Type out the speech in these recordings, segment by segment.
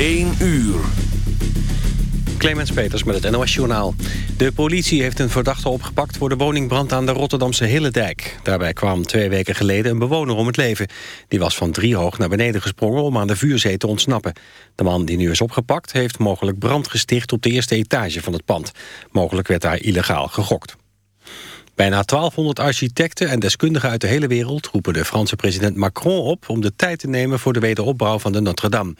1 uur. Clemens Peters met het NOS Journaal. De politie heeft een verdachte opgepakt voor de woningbrand aan de Rotterdamse Hillendijk. Daarbij kwam twee weken geleden een bewoner om het leven. Die was van drie hoog naar beneden gesprongen om aan de vuurzee te ontsnappen. De man die nu is opgepakt heeft mogelijk brand gesticht op de eerste etage van het pand. Mogelijk werd daar illegaal gegokt. Bijna 1200 architecten en deskundigen uit de hele wereld roepen de Franse president Macron op om de tijd te nemen voor de wederopbouw van de Notre-Dame.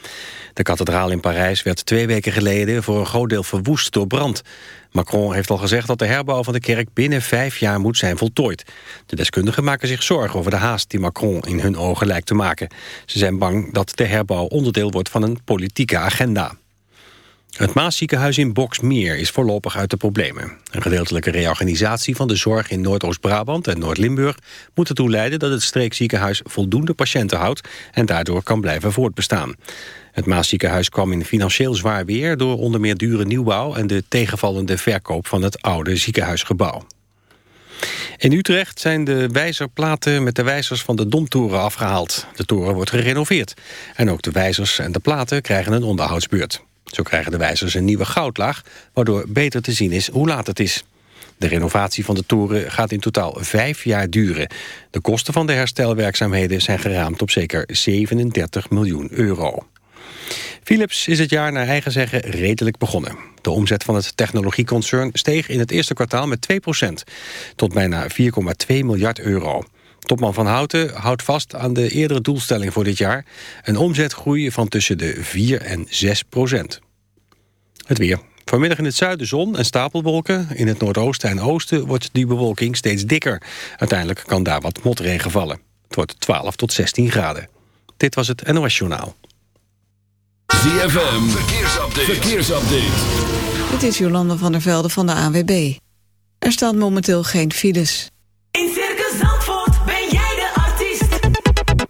De kathedraal in Parijs werd twee weken geleden voor een groot deel verwoest door brand. Macron heeft al gezegd dat de herbouw van de kerk binnen vijf jaar moet zijn voltooid. De deskundigen maken zich zorgen over de haast die Macron in hun ogen lijkt te maken. Ze zijn bang dat de herbouw onderdeel wordt van een politieke agenda. Het Maasziekenhuis in Boksmeer is voorlopig uit de problemen. Een gedeeltelijke reorganisatie van de zorg in Noordoost-Brabant en Noord-Limburg moet ertoe leiden dat het streekziekenhuis voldoende patiënten houdt en daardoor kan blijven voortbestaan. Het Maasziekenhuis kwam in financieel zwaar weer door onder meer dure nieuwbouw en de tegenvallende verkoop van het oude ziekenhuisgebouw. In Utrecht zijn de wijzerplaten met de wijzers van de Domtoren afgehaald. De toren wordt gerenoveerd. En ook de wijzers en de platen krijgen een onderhoudsbeurt. Zo krijgen de wijzers een nieuwe goudlaag, waardoor beter te zien is hoe laat het is. De renovatie van de toren gaat in totaal vijf jaar duren. De kosten van de herstelwerkzaamheden zijn geraamd op zeker 37 miljoen euro. Philips is het jaar naar eigen zeggen redelijk begonnen. De omzet van het technologieconcern steeg in het eerste kwartaal met 2% tot bijna 4,2 miljard euro. Topman Van Houten houdt vast aan de eerdere doelstelling voor dit jaar... een omzetgroei van tussen de 4 en 6 procent. Het weer. Vanmiddag in het zuiden zon en stapelwolken. In het noordoosten en oosten wordt die bewolking steeds dikker. Uiteindelijk kan daar wat motregen vallen. Het wordt 12 tot 16 graden. Dit was het NOS Journaal. ZFM, verkeersupdate. verkeersupdate. Dit is Jolanda van der Velde van de ANWB. Er staan momenteel geen files.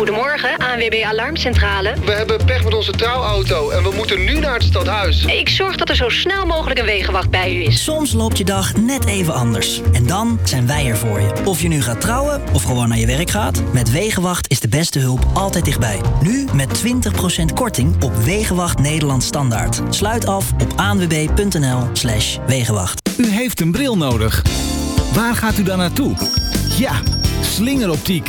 Goedemorgen, ANWB Alarmcentrale. We hebben pech met onze trouwauto en we moeten nu naar het stadhuis. Ik zorg dat er zo snel mogelijk een wegenwacht bij u is. Soms loopt je dag net even anders. En dan zijn wij er voor je. Of je nu gaat trouwen of gewoon naar je werk gaat. Met Wegenwacht is de beste hulp altijd dichtbij. Nu met 20% korting op Wegenwacht Nederland Standaard. Sluit af op anwb.nl slash Wegenwacht. U heeft een bril nodig. Waar gaat u dan naartoe? Ja, slingeroptiek.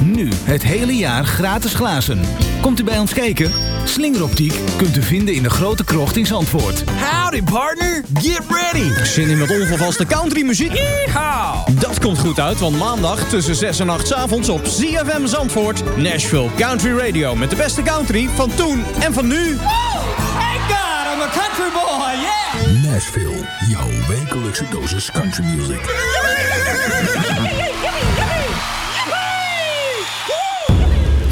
Nu het hele jaar gratis glazen. Komt u bij ons kijken? Slingeroptiek kunt u vinden in de grote krocht in Zandvoort. Howdy partner, get ready! Zin in wat onvervaste countrymuziek? Yeehaw! Dat komt goed uit, want maandag tussen 6 en 8 's avonds op ZFM Zandvoort... Nashville Country Radio met de beste country van toen en van nu. Thank God I'm a country boy, yeah. Nashville, jouw wekelijkse dosis country music.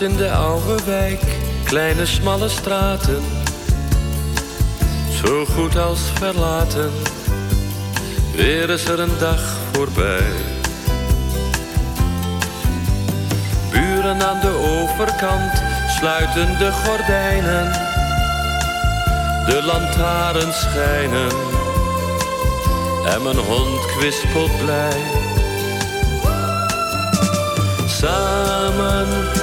In de oude wijk, kleine smalle straten. Zo goed als verlaten, weer is er een dag voorbij. Buren aan de overkant sluiten de gordijnen. De lantaarns schijnen en mijn hond kwispelt blij. Samen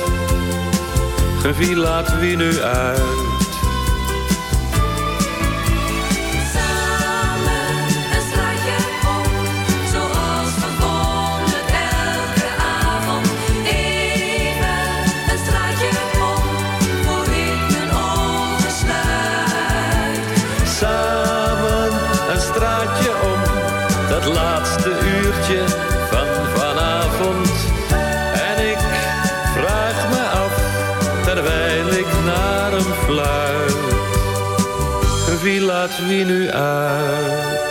Wie laat wie nu uit? Laat wie nu uit?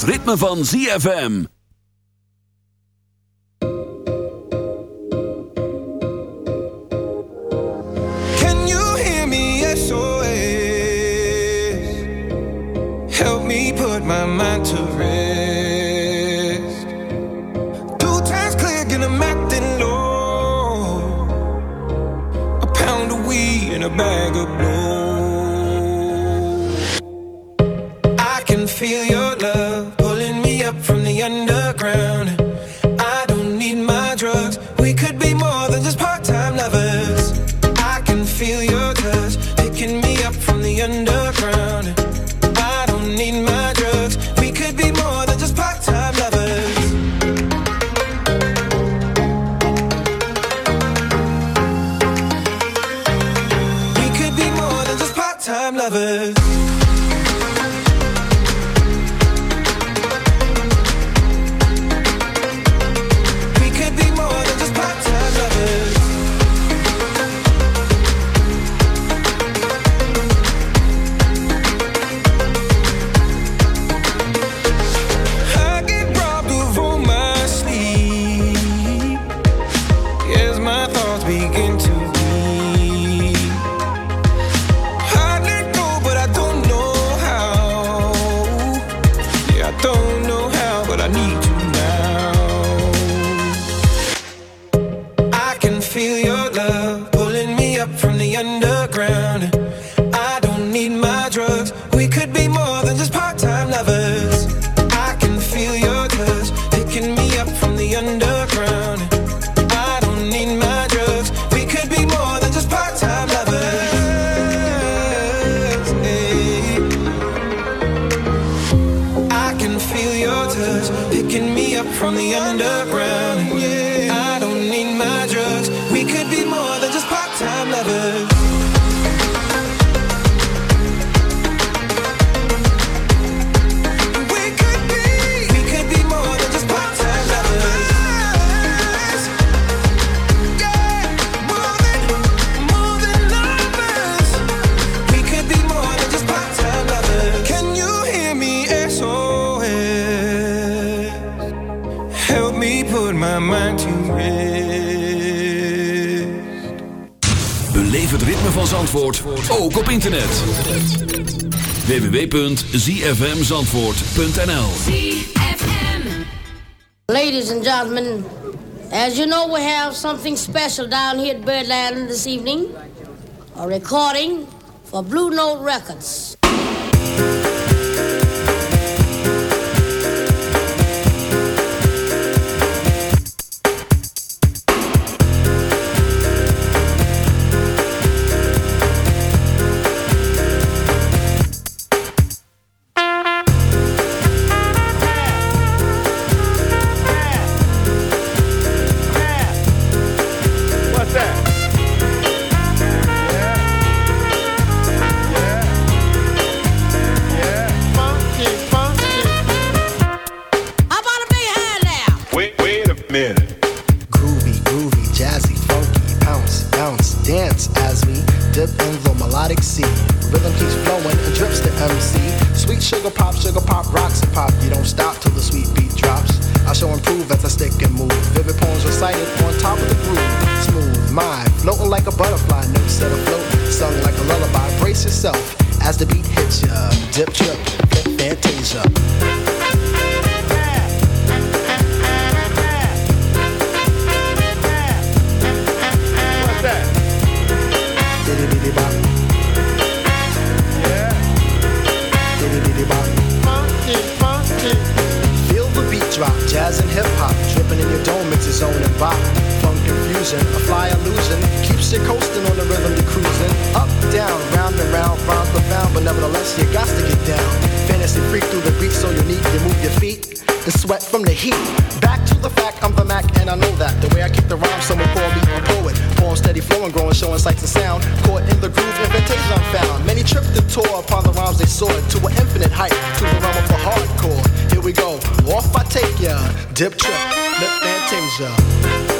Het ritme van ZFM. Zandvoort, ook op internet. www.zfmzandvoort.nl Ladies and gentlemen, as you know, we have something special down here at Birdland this evening. A recording for Blue Note Records. Wait. Groovy, groovy, jazzy, funky, bounce, bounce, dance as we dip in the melodic sea. Rhythm keeps flowing and drips to MC. Sweet sugar pop, sugar pop, rocks and pop. You don't stop till the sweet beat drops. I shall improve as I stick and move. Vivid poems recited on top of the groove. Smooth mind, floating like a butterfly, notes set afloat, sung like a lullaby. Brace yourself as the beat hits ya. Dip, trip, fantasia. Jazz and hip hop, dripping in your dome, it's a zone and bop. Funk confusion, a fly illusion, keeps you coasting on the rhythm you're cruising. Up, down, round and round, rhymes profound, but nevertheless you got to get down. Fantasy freak through the beat, so unique, you move your feet and sweat from the heat. Back to the fact, I'm the Mac, and I know that. The way I kick the rhyme, someone call me a poet. Poem steady flowing, growing, showing sights and sound. Caught in the groove, invitation I'm found. Many tripped and tore upon the rhymes they soared to an infinite height, to the realm of the hardcore. Here we go, off I take ya. Dip trip, lip fantasia.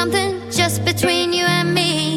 something just between you and me.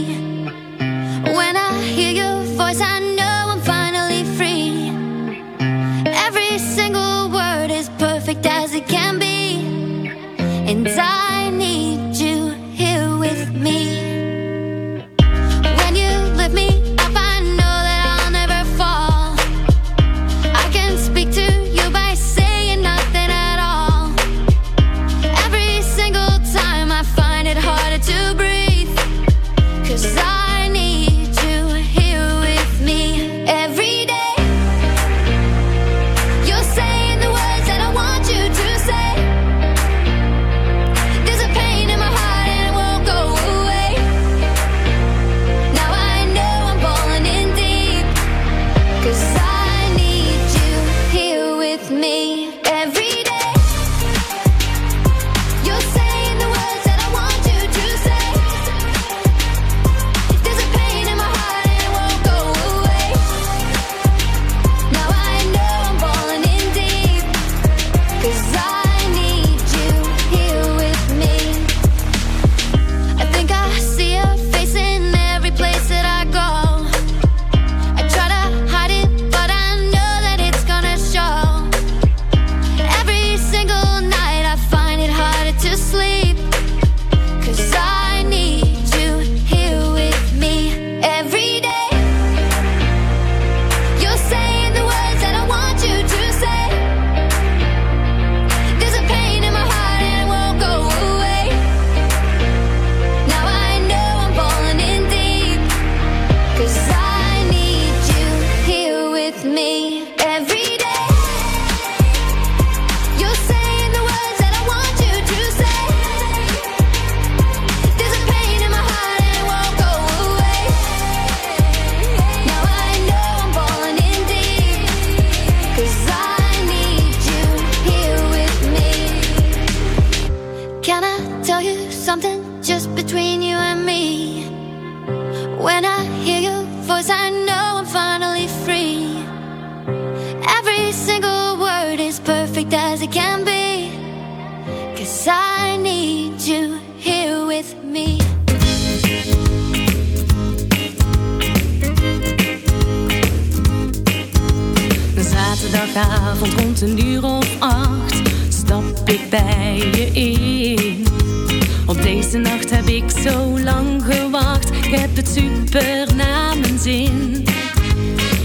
Zaterdagavond rond een uur of acht stap ik bij je in. Op deze nacht heb ik zo lang gewacht, ik heb het super naar mijn zin.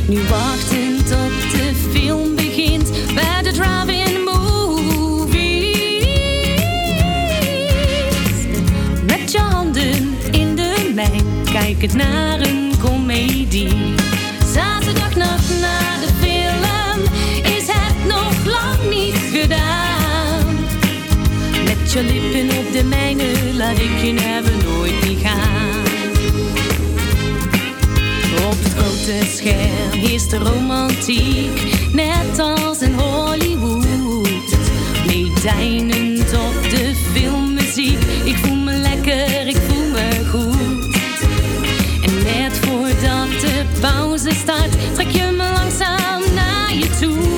Nu wachten tot de film begint bij de drive-in movies. Met je handen in de mijn, kijk het naar een komedie. Met je lippen op de mijne laat ik je never nooit meer gaan. Op het grote scherm is de romantiek, net als in Hollywood. Meedijnend op de filmmuziek, ik voel me lekker, ik voel me goed. En net voordat de pauze start, trek je me langzaam naar je toe.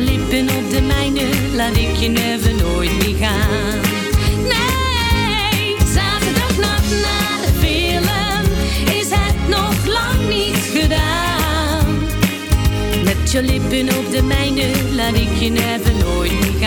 Lippen op de mijne laat ik je never nooit meer gaan. Nee, zaterdagnacht na de film is het nog lang niet gedaan. Met je lippen op de mijne laat ik je never nooit meer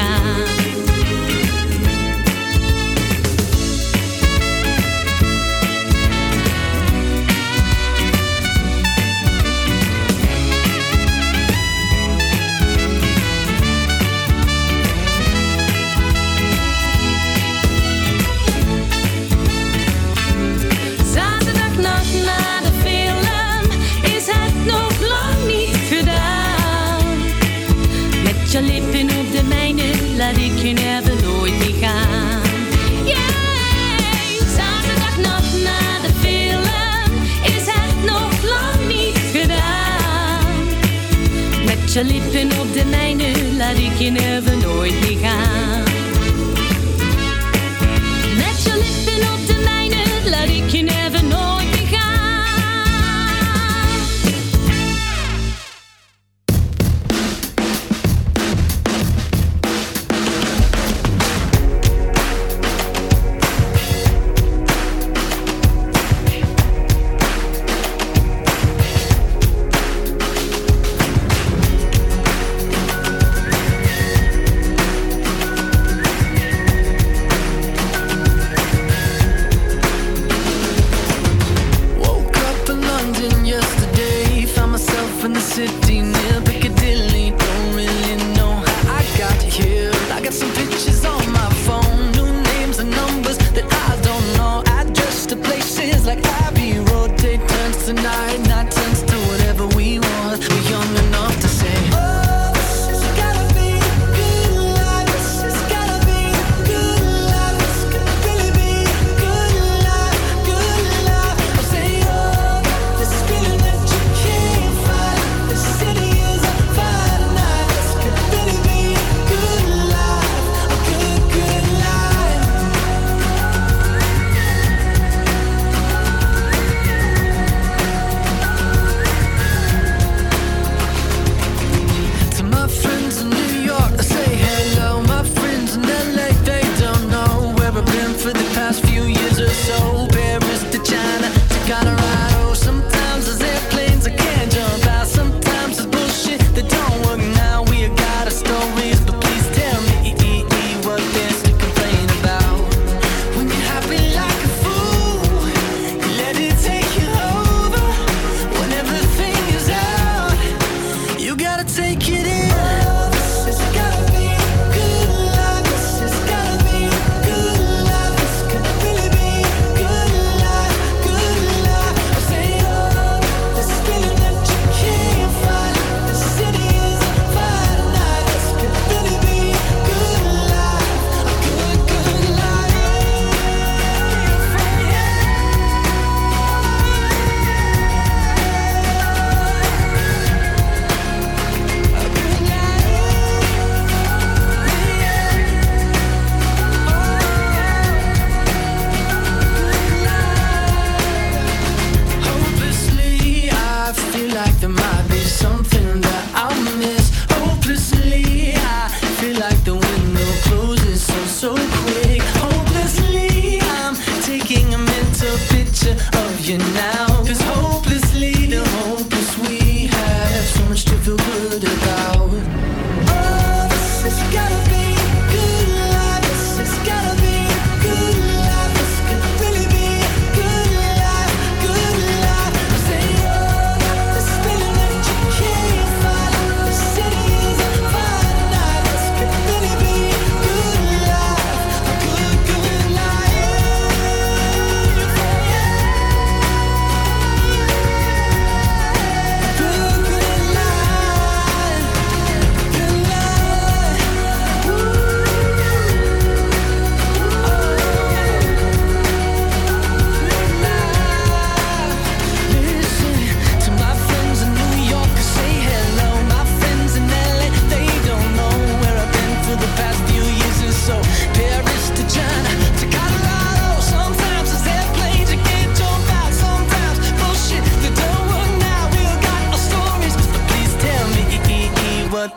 Lippen op de mijne, laat ik je never nooit meer gaan. Met je lippen op de mijne, laat ik je never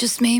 just made